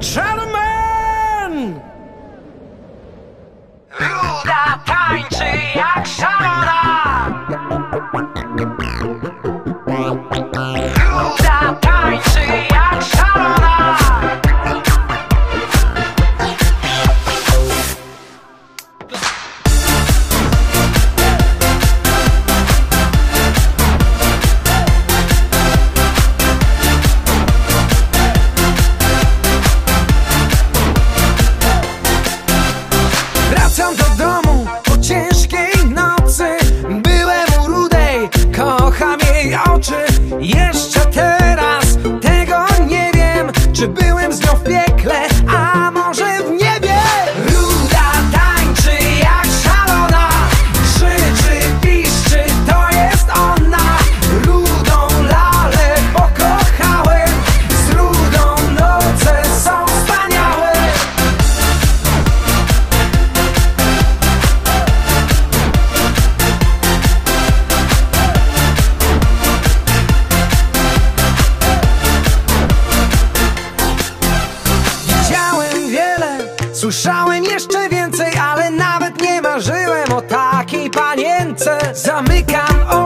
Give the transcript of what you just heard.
Gentlemen! Ruda tańczy jak szalona! Ruda tańczy jak szalona! Czy be. Słyszałem jeszcze więcej, ale nawet nie marzyłem o takiej panience. Zamykam oczy.